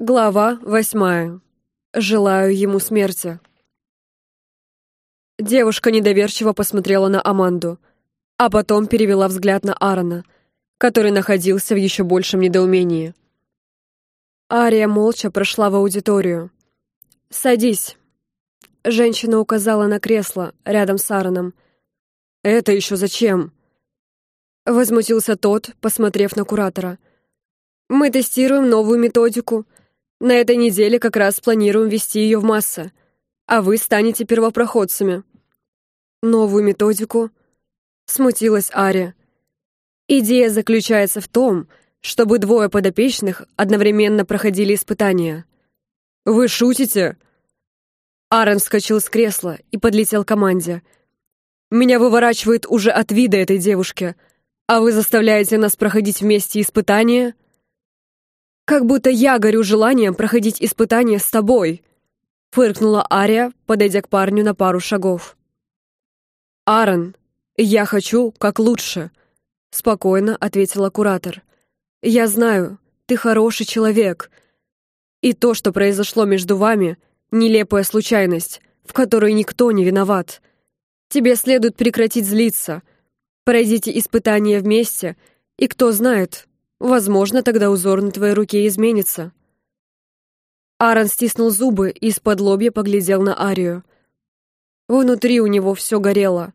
Глава восьмая. Желаю ему смерти. Девушка недоверчиво посмотрела на Аманду, а потом перевела взгляд на Аарона, который находился в еще большем недоумении. Ария молча прошла в аудиторию. «Садись». Женщина указала на кресло рядом с Аароном. «Это еще зачем?» Возмутился тот, посмотрев на куратора. «Мы тестируем новую методику», на этой неделе как раз планируем ввести ее в массы, а вы станете первопроходцами. Новую методику? Смутилась Ария. Идея заключается в том, чтобы двое подопечных одновременно проходили испытания. Вы шутите? Аарон вскочил с кресла и подлетел к команде. Меня выворачивает уже от вида этой девушки, а вы заставляете нас проходить вместе испытания? «Как будто я горю желанием проходить испытания с тобой», — фыркнула Ария, подойдя к парню на пару шагов. «Аарон, я хочу как лучше», — спокойно ответила куратор. «Я знаю, ты хороший человек. И то, что произошло между вами, — нелепая случайность, в которой никто не виноват. Тебе следует прекратить злиться. Пройдите испытания вместе, и кто знает, Возможно, тогда узор на твоей руке изменится. Аарон стиснул зубы и из-под лобья поглядел на Арию. Внутри у него все горело.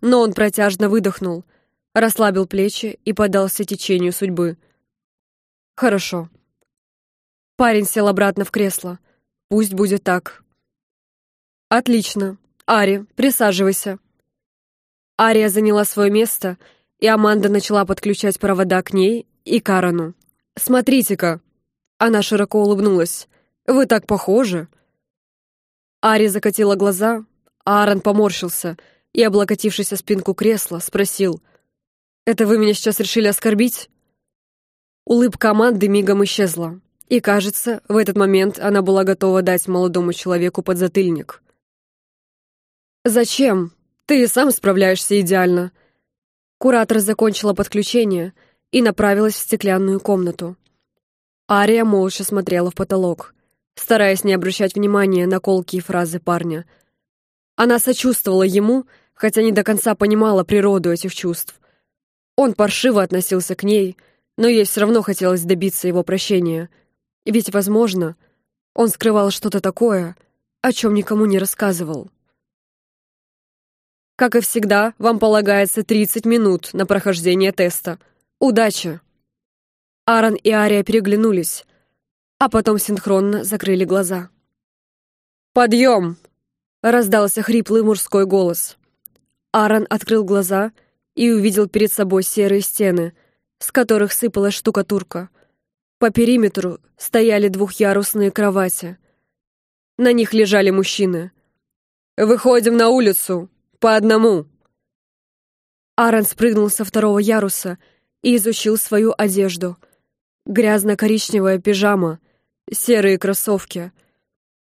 Но он протяжно выдохнул, расслабил плечи и подался течению судьбы. «Хорошо». Парень сел обратно в кресло. «Пусть будет так». «Отлично. Ари, присаживайся». Ария заняла свое место, и Аманда начала подключать провода к ней и Карану. «Смотрите-ка!» Она широко улыбнулась. «Вы так похожи!» Ари закатила глаза, а Аарон поморщился и, облокотившись о спинку кресла, спросил. «Это вы меня сейчас решили оскорбить?» Улыбка Аманды мигом исчезла, и, кажется, в этот момент она была готова дать молодому человеку подзатыльник. «Зачем? Ты и сам справляешься идеально». Куратор закончила подключение — и направилась в стеклянную комнату. Ария молча смотрела в потолок, стараясь не обращать внимания на колкие фразы парня. Она сочувствовала ему, хотя не до конца понимала природу этих чувств. Он паршиво относился к ней, но ей все равно хотелось добиться его прощения. Ведь, возможно, он скрывал что-то такое, о чем никому не рассказывал. Как и всегда, вам полагается 30 минут на прохождение теста — «Удачи!» Аарон и Ария переглянулись, а потом синхронно закрыли глаза. «Подъем!» — раздался хриплый мужской голос. Аарон открыл глаза и увидел перед собой серые стены, с которых сыпала штукатурка. По периметру стояли двухъярусные кровати. На них лежали мужчины. «Выходим на улицу! По одному!» Аарон спрыгнул со второго яруса и изучил свою одежду. Грязно-коричневая пижама, серые кроссовки.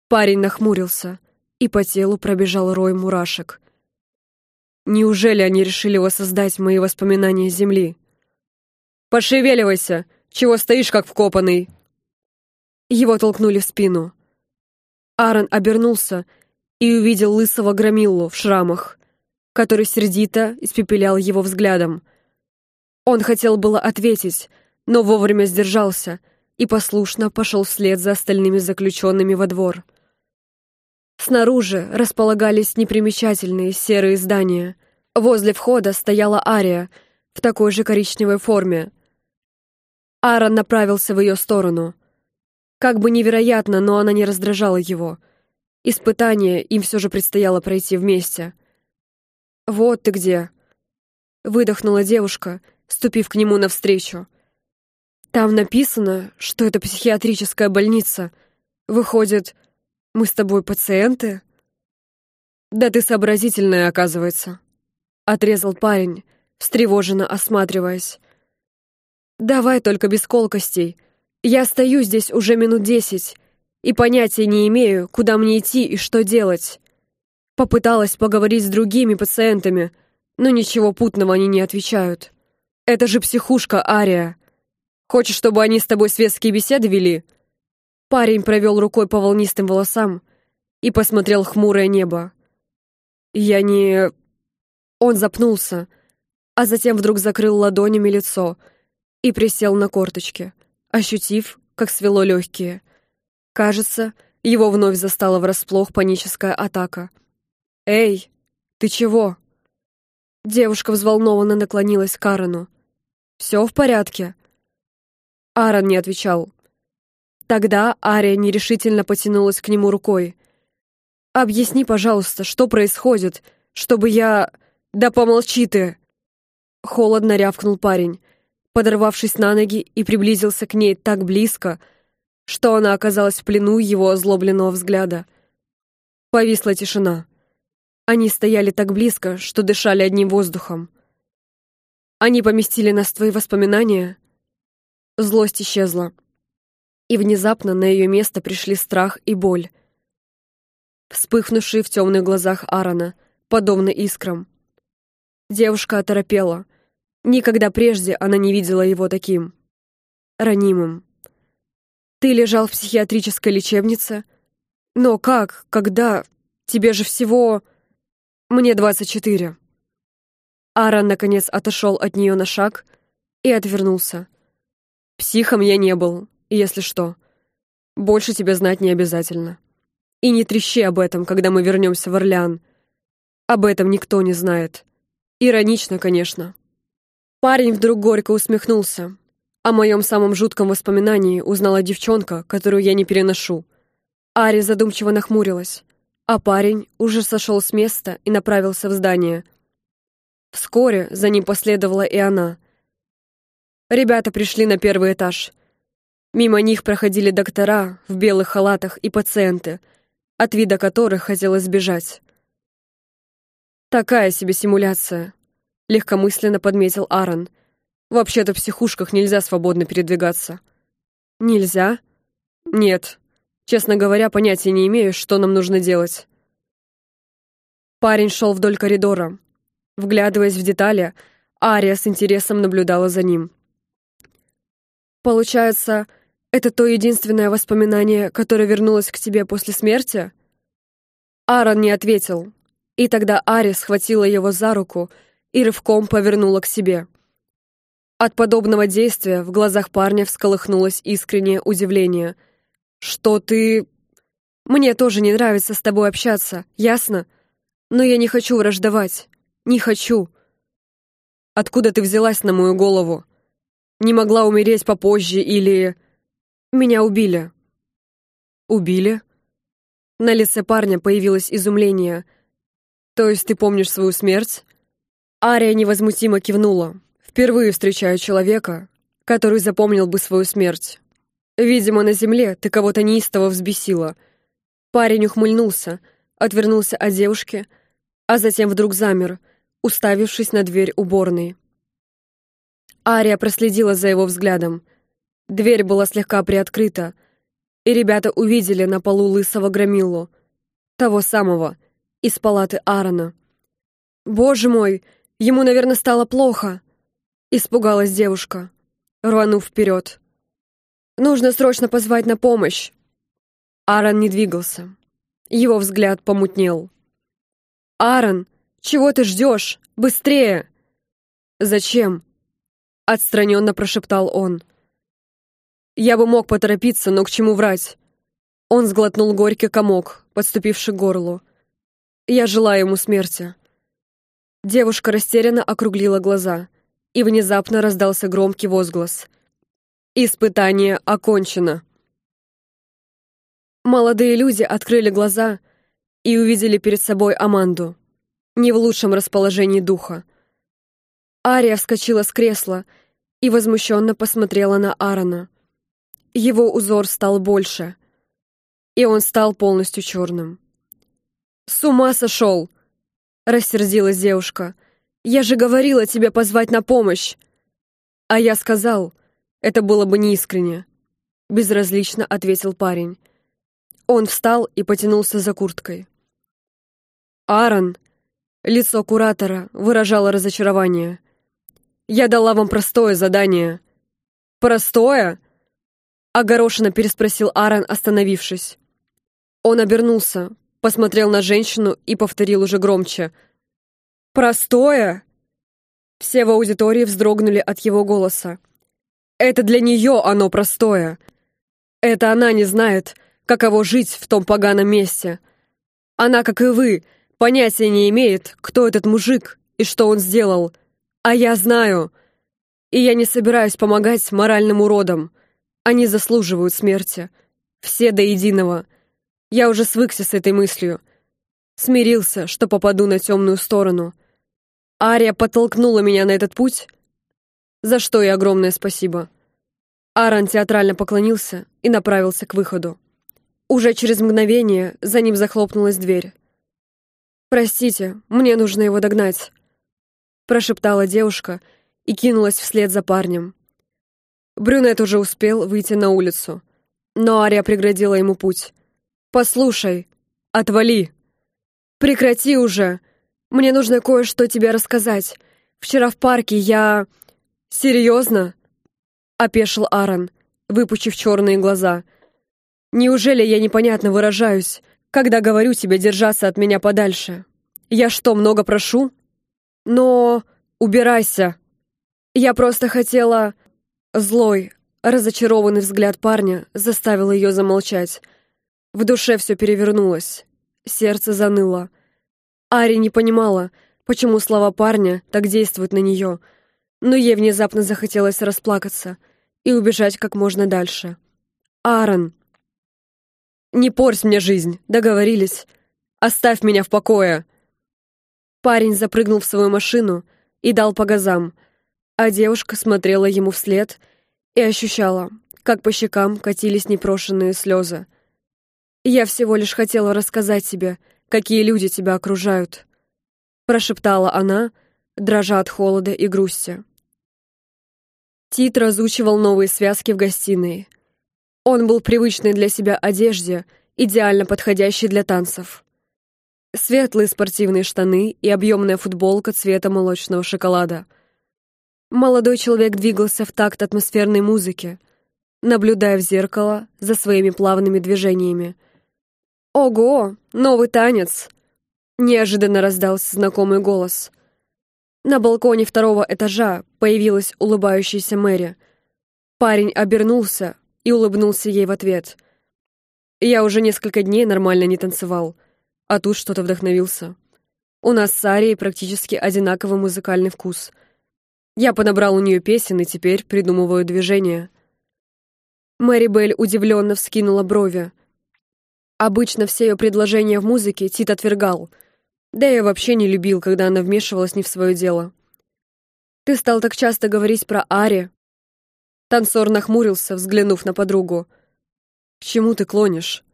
Парень нахмурился, и по телу пробежал рой мурашек. Неужели они решили воссоздать мои воспоминания Земли? «Пошевеливайся! Чего стоишь, как вкопанный?» Его толкнули в спину. Аарон обернулся и увидел лысого громиллу в шрамах, который сердито испепелял его взглядом. Он хотел было ответить, но вовремя сдержался и послушно пошел вслед за остальными заключенными во двор. Снаружи располагались непримечательные серые здания. Возле входа стояла Ария в такой же коричневой форме. Аарон направился в ее сторону. Как бы невероятно, но она не раздражала его. Испытание им все же предстояло пройти вместе. «Вот ты где!» — выдохнула девушка — ступив к нему навстречу. «Там написано, что это психиатрическая больница. Выходит, мы с тобой пациенты?» «Да ты сообразительная, оказывается», — отрезал парень, встревоженно осматриваясь. «Давай только без колкостей. Я стою здесь уже минут десять и понятия не имею, куда мне идти и что делать. Попыталась поговорить с другими пациентами, но ничего путного они не отвечают. Это же психушка, Ария. Хочешь, чтобы они с тобой светские беседы вели? Парень провел рукой по волнистым волосам и посмотрел хмурое небо. «Я не...» Он запнулся, а затем вдруг закрыл ладонями лицо и присел на корточки, ощутив, как свело легкие. Кажется, его вновь застала врасплох паническая атака. «Эй, ты чего?» Девушка взволнованно наклонилась к Аарону. «Все в порядке?» Аарон не отвечал. Тогда Ария нерешительно потянулась к нему рукой. «Объясни, пожалуйста, что происходит, чтобы я...» «Да помолчи ты!» Холодно рявкнул парень, подорвавшись на ноги и приблизился к ней так близко, что она оказалась в плену его озлобленного взгляда. Повисла тишина. Они стояли так близко, что дышали одним воздухом. Они поместили нас в твои воспоминания. Злость исчезла. И внезапно на ее место пришли страх и боль, вспыхнувшие в темных глазах Аарона, подобно искрам. Девушка оторопела. Никогда прежде она не видела его таким. Ранимым. Ты лежал в психиатрической лечебнице? Но как? Когда? Тебе же всего... Мне двадцать четыре. Аарон, наконец, отошел от нее на шаг и отвернулся. Психом я не был, если что. Больше тебе знать не обязательно. И не трещи об этом, когда мы вернемся в Орлеан. Об этом никто не знает. Иронично, конечно. Парень вдруг горько усмехнулся. О моем самом жутком воспоминании узнала девчонка, которую я не переношу. Ари задумчиво нахмурилась, а парень уже сошел с места и направился в здание. Вскоре за ним последовала и она. Ребята пришли на первый этаж. Мимо них проходили доктора в белых халатах и пациенты, от вида которых хотелось сбежать. Такая себе симуляция, легкомысленно подметил Аарон. Вообще-то в психушках нельзя свободно передвигаться. Нельзя? Нет. Честно говоря, понятия не имею, что нам нужно делать. Парень шел вдоль коридора. Вглядываясь в детали, Ария с интересом наблюдала за ним. Получается, это то единственное воспоминание, которое вернулось к тебе после смерти? Аарон не ответил, и тогда Ари схватила его за руку и рывком повернула к себе. От подобного действия в глазах парня всколыхнулось искреннее удивление. «Что ты...» «Мне тоже не нравится с тобой общаться, ясно? Но я не хочу враждовать. Не хочу». «Откуда ты взялась на мою голову? Не могла умереть попозже или...» «Меня убили». «Убили?» На лице парня появилось изумление — «То есть ты помнишь свою смерть?» Ария невозмутимо кивнула. «Впервые встречаю человека, который запомнил бы свою смерть. Видимо, на земле ты кого-то неистово взбесила». Парень ухмыльнулся, отвернулся от девушки, а затем вдруг замер, уставившись на дверь уборной. Ария проследила за его взглядом. Дверь была слегка приоткрыта, и ребята увидели на полу лысого громилу, того самого, из палаты Аарона. «Боже мой, ему, наверное, стало плохо!» Испугалась девушка, рванув вперед. «Нужно срочно позвать на помощь!» Аарон не двигался. Его взгляд помутнел. «Аарон, чего ты ждешь? Быстрее!» «Зачем?» — отстраненно прошептал он. «Я бы мог поторопиться, но к чему врать?» Он сглотнул горький комок, подступивший к горлу. Я желаю ему смерти». Девушка растерянно округлила глаза, и внезапно раздался громкий возглас. «Испытание окончено». Молодые люди открыли глаза и увидели перед собой Аманду, не в лучшем расположении духа. Ария вскочила с кресла и возмущенно посмотрела на Аарона. Его узор стал больше, и он стал полностью черным. «С ума сошел!» — рассердилась девушка. «Я же говорила тебе позвать на помощь!» «А я сказал, это было бы неискренне», — безразлично ответил парень. Он встал и потянулся за курткой. «Аарон!» — лицо куратора выражало разочарование. «Я дала вам простое задание». «Простое?» Огорошенно переспросил Аарон, остановившись. Он обернулся, посмотрел на женщину и повторил уже громче. «Простое?» Все в аудитории вздрогнули от его голоса. «Это для нее оно простое. Это она не знает, каково жить в том поганом месте. Она, как и вы, понятия не имеет, кто этот мужик и что он сделал. А я знаю. И я не собираюсь помогать моральным уродам. Они заслуживают смерти. Все до единого. Я уже свыкся с этой мыслью. Смирился, что попаду на темную сторону. Ария подтолкнула меня на этот путь, за что и огромное спасибо. Аарон театрально поклонился и направился к выходу. Уже через мгновение за ним захлопнулась дверь. «Простите, мне нужно его догнать», — прошептала девушка и кинулась вслед за парнем. Брюнет уже успел выйти на улицу, но Ария преградила ему путь. «Послушай, отвали! Прекрати уже! Мне нужно кое-что тебе рассказать. Вчера в парке я...» «Серьезно?» — опешил Аарон, выпучив черные глаза. «Неужели я непонятно выражаюсь, когда говорю тебе держаться от меня подальше? Я что, много прошу? Но... убирайся! Я просто хотела...» Злой, разочарованный взгляд парня заставил ее замолчать. В душе все перевернулось. Сердце заныло. Ари не понимала, почему слова парня так действуют на нее, но ей внезапно захотелось расплакаться и убежать как можно дальше. «Аарон!» «Не порсь мне жизнь, договорились. Оставь меня в покое!» Парень запрыгнул в свою машину и дал по газам, а девушка смотрела ему вслед и ощущала, как по щекам катились непрошенные слезы. «Я всего лишь хотела рассказать тебе, какие люди тебя окружают», прошептала она, дрожа от холода и грусти. Тит разучивал новые связки в гостиной. Он был привычной для себя одежде, идеально подходящей для танцев. Светлые спортивные штаны и объемная футболка цвета молочного шоколада — Молодой человек двигался в такт атмосферной музыки, наблюдая в зеркало за своими плавными движениями. «Ого, новый танец!» Неожиданно раздался знакомый голос. На балконе второго этажа появилась улыбающаяся Мэри. Парень обернулся и улыбнулся ей в ответ. «Я уже несколько дней нормально не танцевал, а тут что-то вдохновился. У нас с Арией практически одинаковый музыкальный вкус — я подобрал у нее песен и теперь придумываю движения. Мэри Белль удивленно вскинула брови. Обычно все ее предложения в музыке Тит отвергал. Да я вообще не любил, когда она вмешивалась не в свое дело. «Ты стал так часто говорить про Ари». Танцор нахмурился, взглянув на подругу. «К чему ты клонишь?»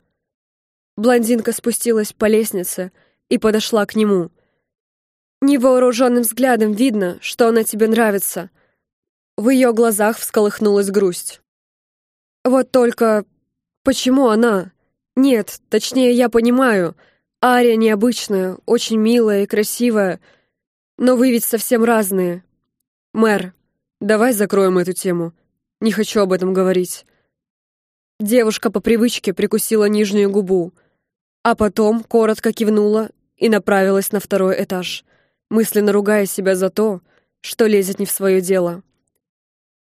Блондинка спустилась по лестнице и подошла к нему. Невооруженным взглядом видно, что она тебе нравится. В ее глазах всколыхнулась грусть. Вот только... Почему она? Нет, точнее, я понимаю. Ария необычная, очень милая и красивая. Но вы ведь совсем разные. Мэр, давай закроем эту тему. Не хочу об этом говорить. Девушка по привычке прикусила нижнюю губу, а потом коротко кивнула и направилась на второй этаж мысленно ругая себя за то, что лезет не в свое дело.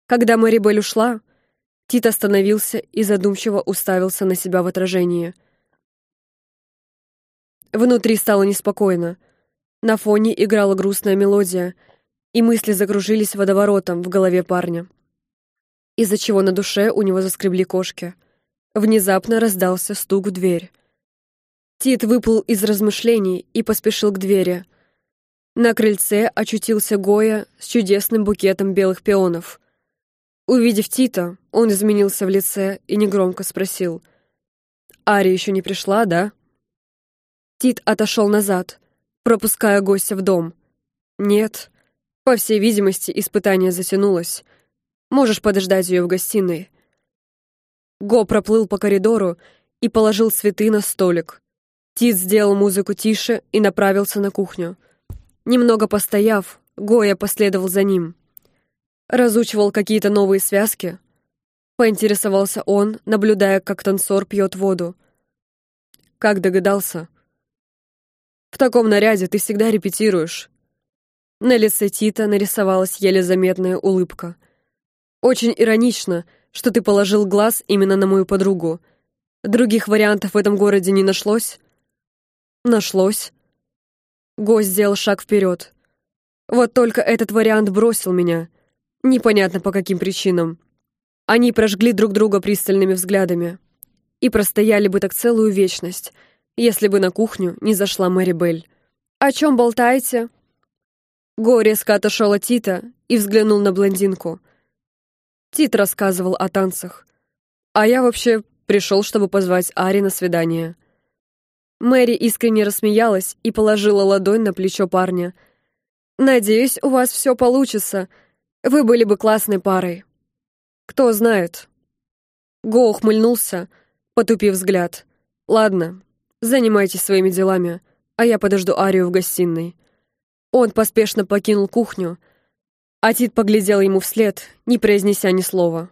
Когда Мэри Белль ушла, Тит остановился и задумчиво уставился на себя в отражении. Внутри стало неспокойно. На фоне играла грустная мелодия, и мысли закружились водоворотом в голове парня. Из-за чего на душе у него заскребли кошки. Внезапно раздался стук в дверь. Тит выплыл из размышлений и поспешил к двери — на крыльце очутился Гоя с чудесным букетом белых пионов. Увидев Тита, он изменился в лице и негромко спросил. «Ари еще не пришла, да?» Тит отошел назад, пропуская гостя в дом. «Нет. По всей видимости, испытание затянулось. Можешь подождать ее в гостиной». Го проплыл по коридору и положил цветы на столик. Тит сделал музыку тише и направился на кухню. Немного постояв, Гоя последовал за ним. Разучивал какие-то новые связки. Поинтересовался он, наблюдая, как танцор пьет воду. Как догадался? В таком наряде ты всегда репетируешь. На лице Тита нарисовалась еле заметная улыбка. Очень иронично, что ты положил глаз именно на мою подругу. Других вариантов в этом городе не нашлось? Нашлось. Гость сделал шаг вперед. Вот только этот вариант бросил меня. Непонятно по каким причинам. Они прожгли друг друга пристальными взглядами. И простояли бы так целую вечность, если бы на кухню не зашла Мэри Белль. «О чем болтаете?» Го резко отошел от Тита и взглянул на блондинку. Тит рассказывал о танцах. А я вообще пришел, чтобы позвать Ари на свидание. Мэри искренне рассмеялась и положила ладонь на плечо парня. «Надеюсь, у вас все получится. Вы были бы классной парой». «Кто знает». Го ухмыльнулся, потупив взгляд. «Ладно, занимайтесь своими делами, а я подожду Арию в гостиной». Он поспешно покинул кухню, а Тит поглядел ему вслед, не произнеся ни слова.